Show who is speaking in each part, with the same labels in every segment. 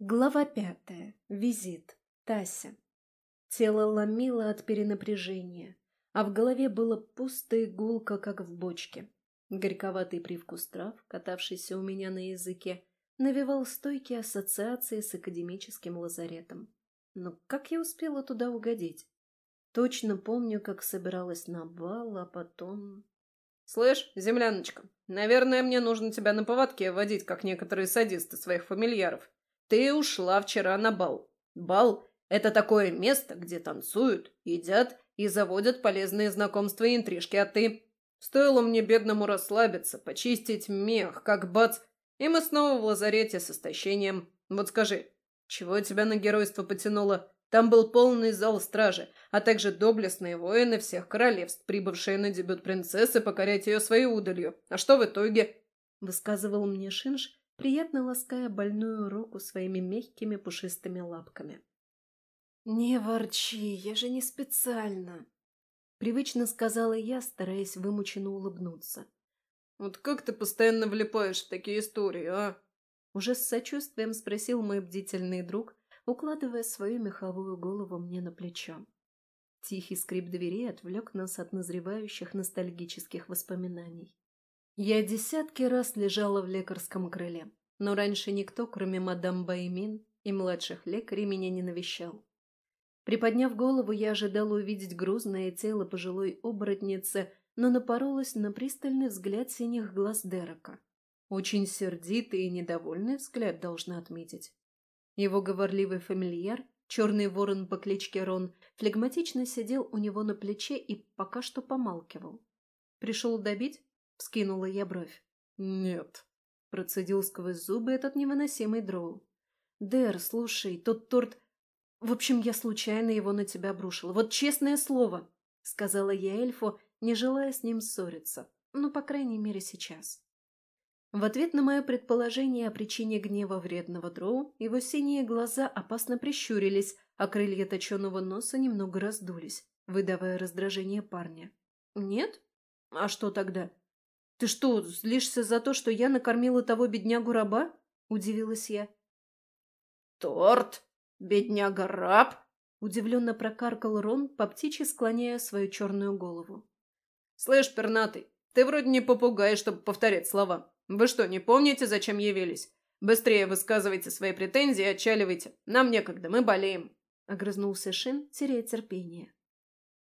Speaker 1: Глава пятая. Визит. Тася. Тело ломило от перенапряжения, а в голове было пусто и гулко, как в бочке. Горьковатый привкус трав, катавшийся у меня на языке, навевал стойкие ассоциации с академическим лазаретом. Но как я успела туда угодить? Точно помню, как собиралась на бал, а потом...
Speaker 2: «Слышь, земляночка, наверное, мне нужно тебя на поводке водить, как некоторые садисты своих фамильяров. Ты ушла вчера на бал. Бал — это такое место, где танцуют, едят и заводят полезные знакомства и интрижки, а ты... Стоило мне бедному расслабиться, почистить мех, как бац, и мы снова в лазарете с истощением. Вот скажи, чего тебя на геройство потянуло? Там был полный зал стражи, а также доблестные воины всех королевств, прибывшие на дебют принцессы покорять ее своей удалью. А что в итоге?»
Speaker 1: Высказывал мне Шинж, приятно лаская больную руку своими мягкими пушистыми лапками. «Не ворчи, я же не специально!» Привычно сказала я, стараясь вымученно улыбнуться.
Speaker 2: «Вот как ты постоянно влипаешь в такие истории, а?»
Speaker 1: Уже с сочувствием спросил мой бдительный друг, укладывая свою меховую голову мне на плечо. Тихий скрип дверей отвлек нас от назревающих ностальгических воспоминаний. Я десятки раз лежала в лекарском крыле, но раньше никто, кроме мадам Баймин и младших лекарей, меня не навещал. Приподняв голову, я ожидала увидеть грузное тело пожилой оборотницы, но напоролась на пристальный взгляд синих глаз Дерека. Очень сердитый и недовольный взгляд, должна отметить. Его говорливый фамильяр, черный ворон по кличке Рон, флегматично сидел у него на плече и пока что помалкивал. «Пришел добить?» — вскинула я бровь.
Speaker 2: «Нет», —
Speaker 1: процедил сквозь зубы этот невыносимый дроу. «Дэр, слушай, тот торт... В общем, я случайно его на тебя обрушила. Вот честное слово!» — сказала я эльфу, не желая с ним ссориться. Ну, по крайней мере, сейчас. В ответ на мое предположение о причине гнева вредного дроу, его синие глаза опасно прищурились, а крылья точеного носа немного раздулись, выдавая раздражение парня. «Нет? А что тогда? Ты что, злишься за то, что я накормила того беднягу-раба?» – удивилась я.
Speaker 2: «Торт? Бедняга-раб?»
Speaker 1: – удивленно прокаркал Рон, по птичьи склоняя свою черную голову.
Speaker 2: «Слышь, пернатый, ты вроде не попугай, чтобы повторять слова. Вы что, не помните, зачем явились? Быстрее высказывайте свои претензии и отчаливайте. Нам некогда, мы болеем.
Speaker 1: Огрызнулся Шин, теряя терпение.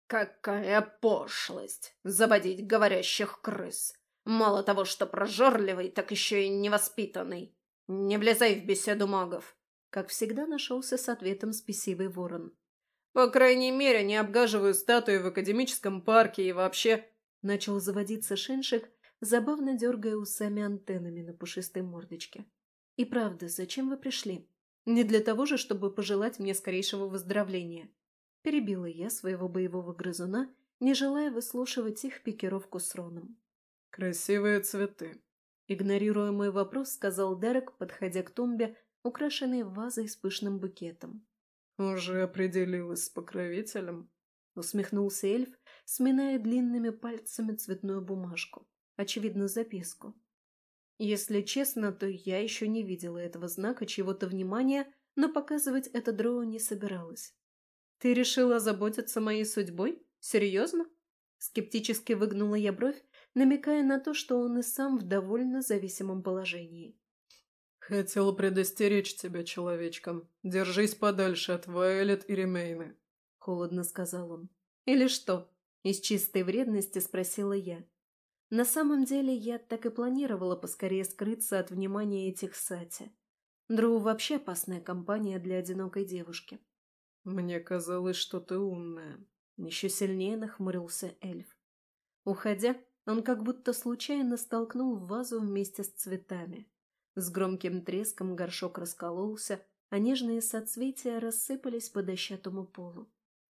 Speaker 2: Какая пошлость! Заводить говорящих крыс! Мало того, что прожорливый, так еще и невоспитанный. Не влезай в беседу магов.
Speaker 1: Как всегда нашелся с ответом спесивый ворон.
Speaker 2: По крайней мере, не обгаживаю статуи в академическом парке и вообще...
Speaker 1: Начал заводиться Шиншик, забавно дергая усами-антеннами на пушистой мордочке. «И правда, зачем вы пришли? Не для того же, чтобы пожелать мне скорейшего выздоровления?» Перебила я своего боевого грызуна, не желая выслушивать их пикировку с Роном.
Speaker 2: «Красивые цветы», —
Speaker 1: игнорируя мой вопрос, сказал Дерек, подходя к тумбе, украшенной вазой с пышным букетом.
Speaker 2: «Уже определилась с покровителем?»
Speaker 1: — усмехнулся эльф, сминая длинными пальцами цветную бумажку очевидно, записку. Если честно, то я еще не видела этого знака чего-то внимания, но показывать это Дроу не собиралась. «Ты решила заботиться моей судьбой? Серьезно?» Скептически выгнула я бровь, намекая на то, что он и сам в довольно зависимом положении.
Speaker 2: «Хотела предостеречь тебя, человечком. Держись подальше от Вайлет и Ремейны», — холодно сказал он.
Speaker 1: «Или что?» — из чистой вредности спросила я. На самом деле, я так и планировала поскорее скрыться от внимания этих сати. Дроу вообще опасная компания для одинокой девушки.
Speaker 2: «Мне казалось, что ты умная», —
Speaker 1: еще сильнее нахмурился эльф. Уходя, он как будто случайно столкнул вазу вместе с цветами. С громким треском горшок раскололся, а нежные соцветия рассыпались по дощатому полу.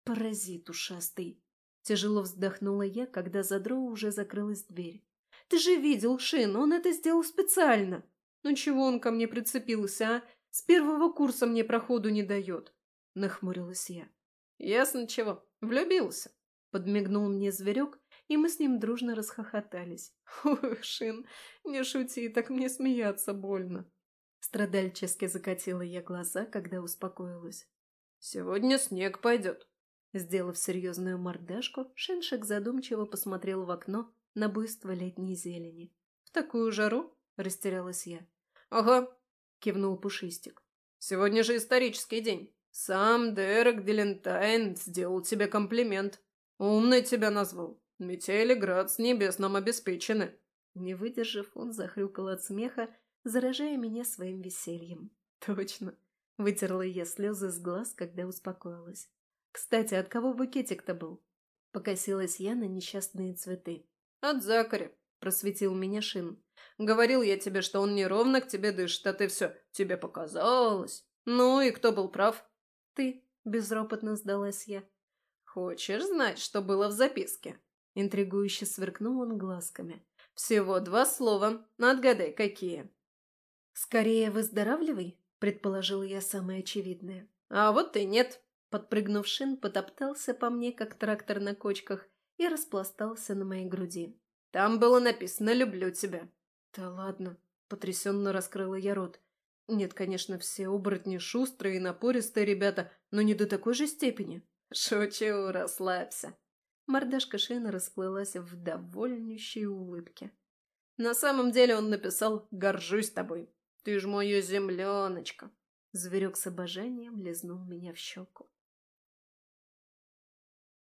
Speaker 1: Паразит ушастый! Тяжело вздохнула я, когда за дроу уже закрылась дверь. «Ты же видел, Шин, он это сделал специально!» «Ну чего он ко мне прицепился, а? С первого курса мне проходу не дает!» Нахмурилась я.
Speaker 2: «Ясно чего, влюбился!»
Speaker 1: Подмигнул мне зверек, и мы с ним дружно расхохотались. «Ой, Шин, не шути, так мне смеяться больно!» Страдальчески закатила я глаза, когда успокоилась.
Speaker 2: «Сегодня снег пойдет».
Speaker 1: Сделав серьезную мордашку, Шиншик задумчиво посмотрел в окно на буйство летней зелени.
Speaker 2: «В такую жару?» – растерялась я.
Speaker 1: «Ага», – кивнул Пушистик.
Speaker 2: «Сегодня же исторический день. Сам Дерек Дилентайн сделал тебе комплимент. Умный тебя назвал. Метели град с небес нам обеспечены».
Speaker 1: Не выдержав, он захрюкал от смеха, заражая меня своим весельем. Точно. Вытерла я слезы с глаз, когда успокоилась. Кстати, от кого букетик-то был? Покосилась я на несчастные цветы.
Speaker 2: От Закаря, просветил меня Шин. Говорил я тебе, что он неровно к тебе дышит, а ты все, тебе показалось. Ну и кто был прав?
Speaker 1: Ты, безропотно сдалась я.
Speaker 2: Хочешь знать, что было в записке?
Speaker 1: Интригующе сверкнул он глазками.
Speaker 2: Всего два слова. Отгадай, какие.
Speaker 1: «Скорее выздоравливай», — предположила я самое очевидное.
Speaker 2: «А вот и нет».
Speaker 1: Подпрыгнув шин, потоптался по мне, как трактор на кочках, и распластался на моей груди.
Speaker 2: «Там было написано «люблю тебя».
Speaker 1: «Да ладно», — потрясенно раскрыла я рот. «Нет, конечно, все оборотни шустрые и напористые ребята, но не до такой же степени».
Speaker 2: «Шучу, расслабься»,
Speaker 1: Мордашка Шина расплылась в довольнющей улыбке.
Speaker 2: На самом деле он написал «Горжусь тобой. Ты ж моя земляночка».
Speaker 1: Зверек с обожанием лизнул меня в щеку.